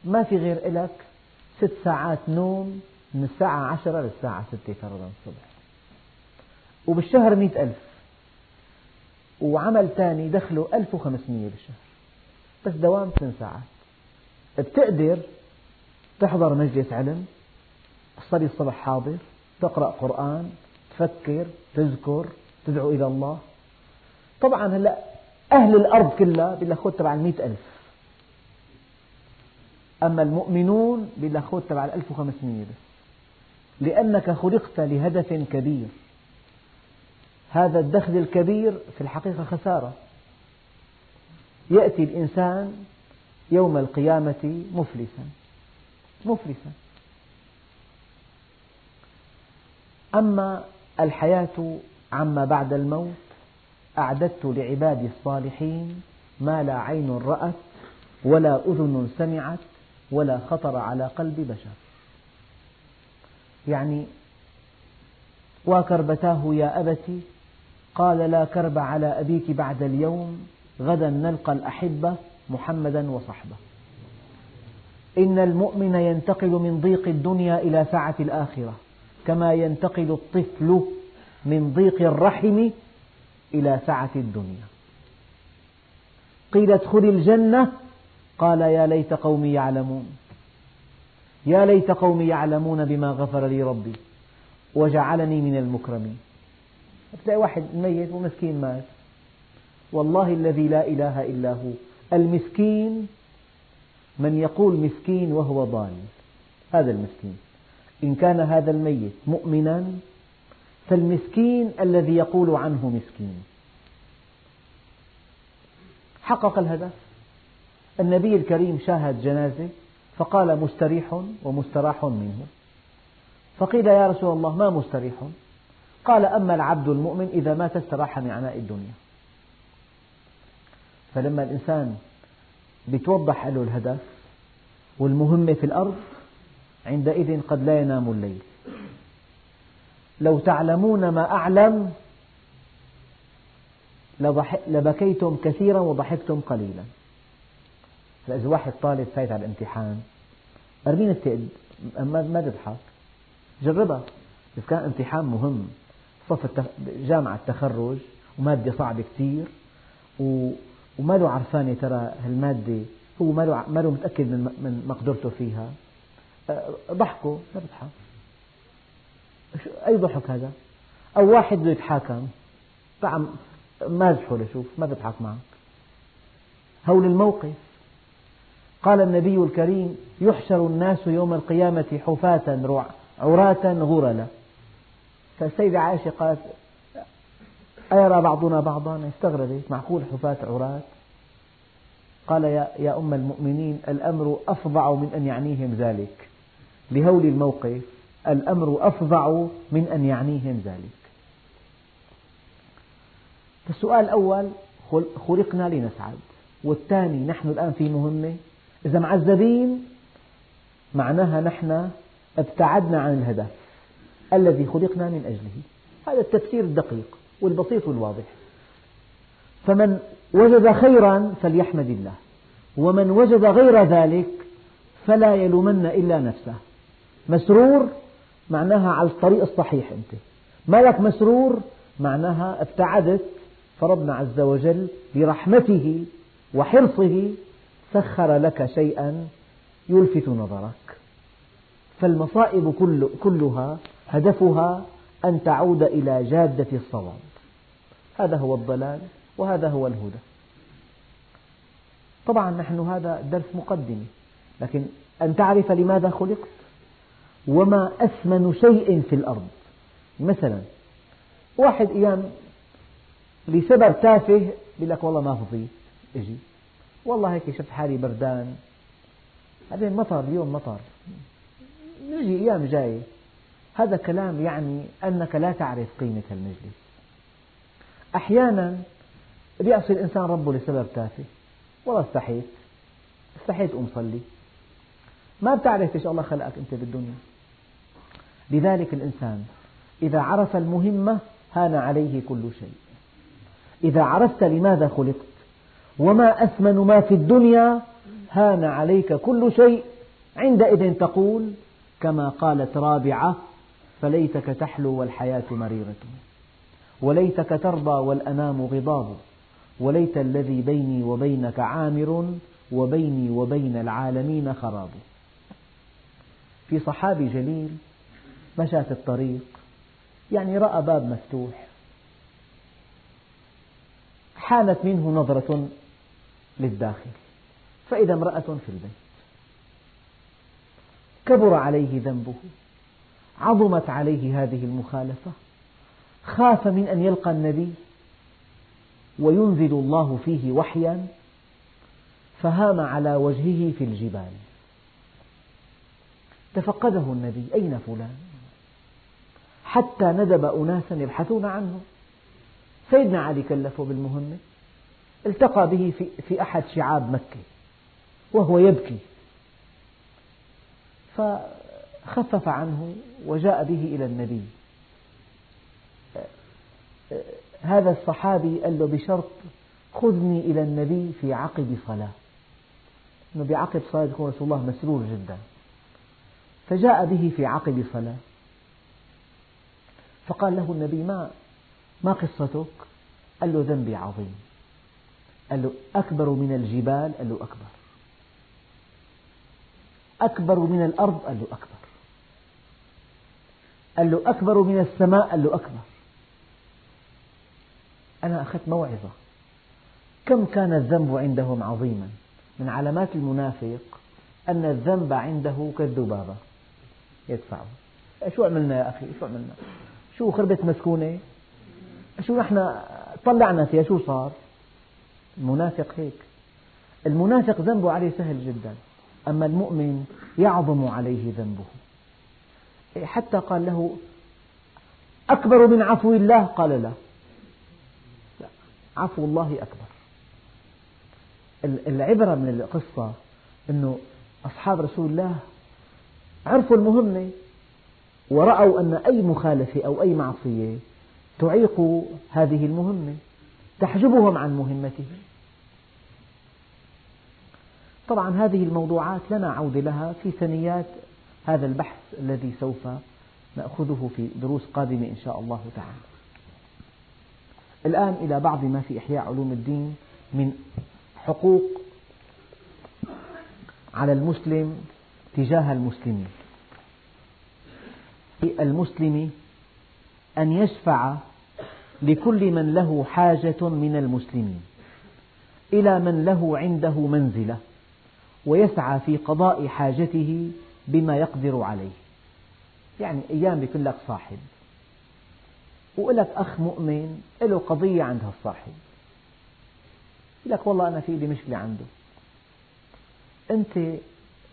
ما في غير إلك ست ساعات نوم من الساعة عشرة للساعة ستة فرضا الصبح. وبالشهر مئة ألف. وعمل ثاني دخله ألف وخمسمية بالشهر. بس دوام ثمان ساعات. بتقدر تحضر مجلس علم تصلي الصبح حاضر تقرأ قرآن تفكر تذكر تدعو إلى الله. طبعا هلأ أهل الأرض كلها بيقول لك خذ تبع المئة ألف. أما المؤمنون لك خذ تبع الألف وخمسمية بس. لأنك خلقت لهدف كبير. هذا الدخل الكبير في الحقيقة خسارة. يأتي الإنسان يوم القيامة مفلسا. مفلسا. أما الحياة عما بعد الموت أعددت لعبادي الصالحين ما لا عين رأت ولا أذن سمعت ولا خطر على قلب بشر. يعني وكربتاه يا أبت قال لا كرب على أبيك بعد اليوم غدا نلقى الأحبة محمدا وصحبه. إن المؤمن ينتقل من ضيق الدنيا إلى سعة الآخرة كما ينتقل الطفل من ضيق الرحم إلى سعة الدنيا. قيل ادخل الجنة قال يا ليت قومي يعلمون. يا ليت قومي يعلمون بما غفر لي ربي وجعلني من المكرمين. تلاقي واحد ميت ومسكين مات. والله الذي لا إله إلا هو. المسكين من يقول مسكين وهو ضال. هذا المسكين. إن كان هذا الميت مؤمنا فالمسكين الذي يقول عنه مسكين. حقق الهدف. النبي الكريم شاهد جنازة فقال مستريح ومستراح منه. فقيل يا رسول الله ما مستريح؟ قال أما العبد المؤمن إذا مات استراح من عناء الدنيا. فلما الإنسان بتوضح له الهدف والمهمة في الأرض عندئذ قد لا ينام الليل. لو تعلمون ما أعلم لبكيتم كثيرا وضحكتم قليلا. إذا واحد طالب فايت على الامتحان أرمين التقد ما تضحك. جربها. إذا كان امتحان مهم صف جامعة التخرج ومادة صعبة كثير وما له عرفان يا ترى هالمادة هو ما له ما له متأكد من من مقدرته فيها. ضحكوا لا بضحك أي ضحك هذا؟ أو واحد بده يتحاكم تعم مازحه لشوف ما بضحك معك. هول الموقف. قال النبي الكريم يحشر الناس يوم القيامة حفاة عراة غرلا. فالسيدة عائشة قالت أيرى بعضنا بعضا؟ استغربت معقول حفاة عراة؟ قال يا, يا أم المؤمنين الأمر أفظع من أن يعنيهم ذلك. لهول الموقف الأمر أفظع من أن يعنيهم ذلك. فالسؤال الأول خلقنا لنسعد والثاني نحن الآن في مهمة؟ إذا معذبين معناها نحن ابتعدنا عن الهدف الذي خلقنا من أجله. هذا التفسير الدقيق والبسيط والواضح. فمن وجد خيرا فليحمد الله. ومن وجد غير ذلك فلا يلومن إلا نفسه. مسرور معناها على الطريق الصحيح أنت. مالك مسرور معناها ابتعدت فربنا عز وجل برحمته وحرصه سخر لك شيئا يلفت نظرك. فالمصائب كلها هدفها أن تعود إلى جادة الصواب. هذا هو الضلال وهذا هو الهدى. طبعا نحن هذا درس مقدمة لكن أن تعرف لماذا خلقت؟ وما أثمن شيء في الأرض. مثلا واحد أيام لسبب تافه يقول لك والله ما فضيت إجي. والله هيك شفت حالي بردان. بعدين مطر اليوم مطر. نجي أيام جاية هذا كلام يعني أنك لا تعرف قيمة المجلس. أحيانا يعصي الإنسان ربه لسبب تافه. والله استحيت. استحيت أقوم صلي. ما بتعرف إيش الله خلقك أنت بالدنيا. لذلك الإنسان إذا عرف المهمة هان عليه كل شيء. إذا عرفت لماذا خلقت وما أثمن ما في الدنيا هان عليك كل شيء عندئذ تقول كما قالت رابعة فليتك تحلو والحياة مريرة وليتك ترضى والأنام غضاب وليت الذي بيني وبينك عامر وبيني وبين العالمين خراب في صحابي جليل مشى في الطريق يعني رأى باب مفتوح حانت منه نظرة للداخل. فإذا امرأة في البيت كبر عليه ذنبه عظمت عليه هذه المخالفة خاف من أن يلقى النبي وينزل الله فيه وحيا فهام على وجهه في الجبال. تفقده النبي أين فلان؟ حتى ندب أناسا يبحثون عنه. سيدنا علي كلفه بالمهمة. التقى به في أحد شعاب مكة وهو يبكي. فخفف عنه وجاء به إلى النبي. هذا الصحابي قال له بشرط خذني إلى النبي في عقب صلاة. أنه بعقب صلاة يكون رسول الله مسرور جدا. فجاء به في عقب صلاة. فقال له النبي ما ما قصتك؟ قال له ذنبي عظيم. قال له أكبر من الجبال؟ قال له أكبر. أكبر من الأرض؟ قال له أكبر. قال له أكبر من السماء؟ قال له أكبر. أنا أخذت موعظة. كم كان الذنب عندهم عظيما؟ من علامات المنافق أن الذنب عنده كالذبابة. يدفعه. شو عملنا يا أخي؟ شو عملنا؟ شو خربت مسكونة؟ شو نحن طلعنا فيها؟ شو صار؟ المنافق هيك. المنافق ذنبه عليه سهل جدا أما المؤمن يعظم عليه ذنبه. حتى قال له أكبر من عفو الله؟ قال لا. عفو الله أكبر. العبرة من القصة أنه أصحاب رسول الله عرفوا المهمة ورأوا أن أي مخالفة أو أي معصية تعيق هذه المهمة. تحجبهم عن مهمتهم. طبعا هذه الموضوعات لنا عودة لها في ثنيات هذا البحث الذي سوف نأخذه في دروس قادمة إن شاء الله تعالى. الآن إلى بعض ما في إحياء علوم الدين من حقوق على المسلم تجاه المسلمين. المسلم أن يشفع لكل من له حاجة من المسلمين إلى من له عنده منزلة ويسعى في قضاء حاجته بما يقدر عليه. يعني أيام يكون لك صاحب ولك أخ مؤمن له قضية عند هالصاحب. يقول لك والله أنا في مشكلة عنده. أنت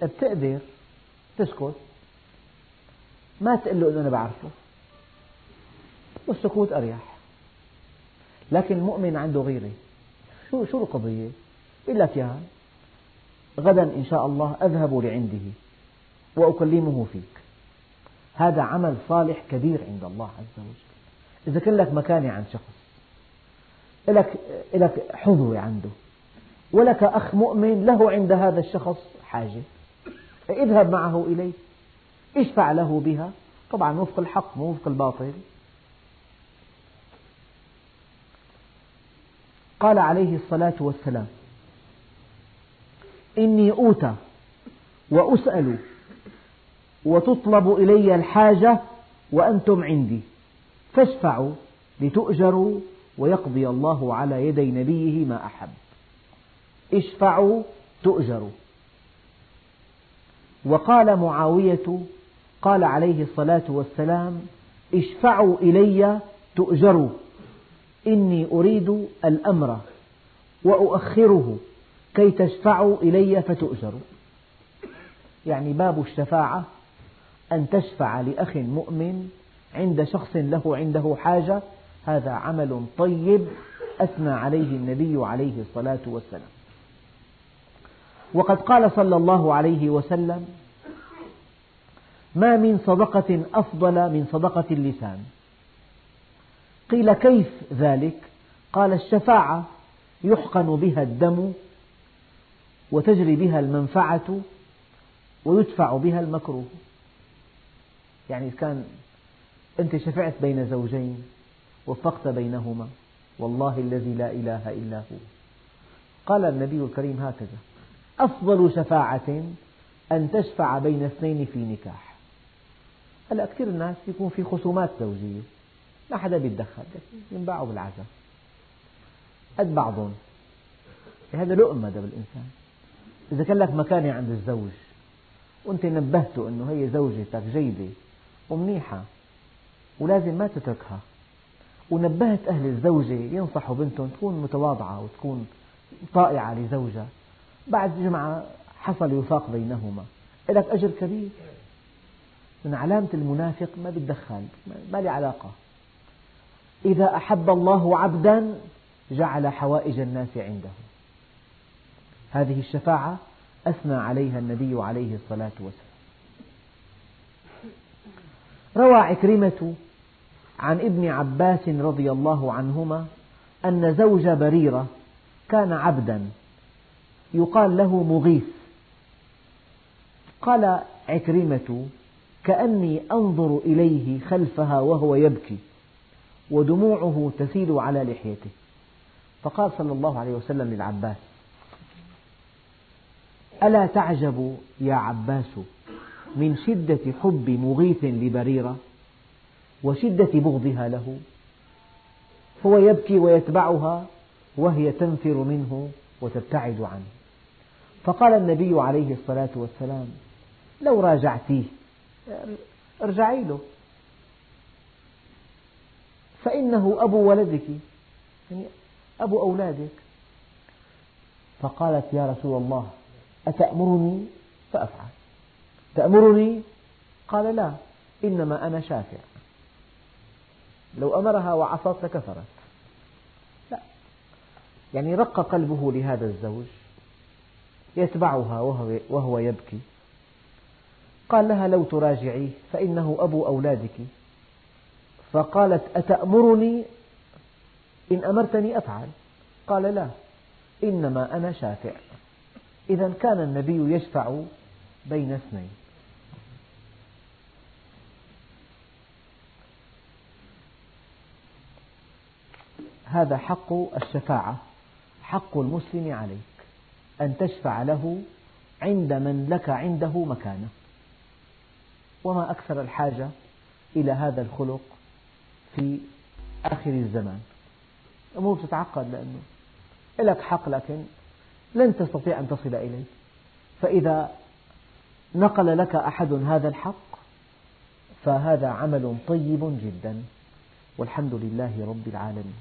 بتقدر تسكت ما تقول له أنه أنا بعرفه. والسكوت أريح. لكن المؤمن عنده غيرة. شو شو القضية؟ يقول لك يا غدا إن شاء الله أذهب لعنده وأكلمه فيك. هذا عمل صالح كبير عند الله عز وجل. إذا كان لك مكانة عند شخص لك, لك حظوة عنده ولك أخ مؤمن له عند هذا الشخص حاجة اذهب معه إليه اشفع له بها. طبعا وفق الحق مو وفق الباطل. قال عليه الصلاة والسلام إني أوتى وأسأل وتطلب إلي الحاجة وأنتم عندي فاشفعوا لتؤجروا ويقضي الله على يدي نبيه ما أحب. اشفعوا تؤجروا. وقال معاوية قال عليه الصلاة والسلام اشفعوا إلي تؤجروا. إني أريد الأمر وأؤخره كي تشفعوا إلي فتؤجروا. يعني باب الشفاعة أن تشفع لأخ مؤمن عند شخص له عنده حاجة هذا عمل طيب أثنى عليه النبي عليه الصلاة والسلام. وقد قال صلى الله عليه وسلم ما من صدقة أفضل من صدقة اللسان. قيل كيف ذلك؟ قال الشفاعة يحقن بها الدم وتجري بها المنفعة ويدفع بها المكروه. يعني كان أنت شفعت بين زوجين وفقت بينهما والله الذي لا إله إلا هو. قال النبي الكريم هكذا أفضل شفاعة أن تشفع بين اثنين في نكاح. هلا كثير الناس يكون في خصومات زوجية. ما حدا بيتدخل ينباعوا بالعزاء قد بعضهم. هذا لؤم هذا بالإنسان. إذا كان لك مكانة عند الزوج وأنت نبهته أنه هي زوجتك جيدة ومنيحة ولازم ما تتركها. ونبهت أهل الزوجة ينصحوا بنتهم تكون متواضعة وتكون طائعة لزوجها. بعد جمعة حصل وفاق بينهما. لك أجر كبير. من علامة المنافق ما بيتدخل ما لي علاقة. إذا أحب الله عبدا جعل حوائج الناس عنده. هذه الشفاعة أثنى عليها النبي عليه الصلاة والسلام. روى عكرمة عن ابن عباس رضي الله عنهما أن زوج بريرة كان عبدا يقال له مغيث. قال عكرمة كأني أنظر إليه خلفها وهو يبكي. ودموعه تسيل على لحيته. فقال صلى الله عليه وسلم للعباس ألا تعجب يا عباس من شدة حب مغيث لبريرة وشدة بغضها له؟ هو يبكي ويتبعها وهي تنفر منه وتبتعد عنه. فقال النبي عليه الصلاة والسلام لو راجعتيه ارجعي له. فإنه أبو ولدك. يعني أبو أولادك. فقالت يا رسول الله أتأمرني فأفعل. تأمرني؟ قال لا إنما أنا شافع. لو أمرها وعصت لكفرت. لا. يعني رق قلبه لهذا الزوج. يتبعها وهو, وهو يبكي. قال لها لو تراجعيه فإنه أبو أولادك. فقالت أتأمرني؟ إن أمرتني أفعل. قال لا إنما أنا شافع. إذا كان النبي يشفع بين اثنين. هذا حق الشفاعة حق المسلم عليك أن تشفع له عند من لك عنده مكانة. وما أكثر الحاجة إلى هذا الخلق في آخر الزمان. الأمور تتعقد لأنه لك حق لكن لن تستطيع أن تصل إليه. فإذا نقل لك أحد هذا الحق فهذا عمل طيب جدا. والحمد لله رب العالمين.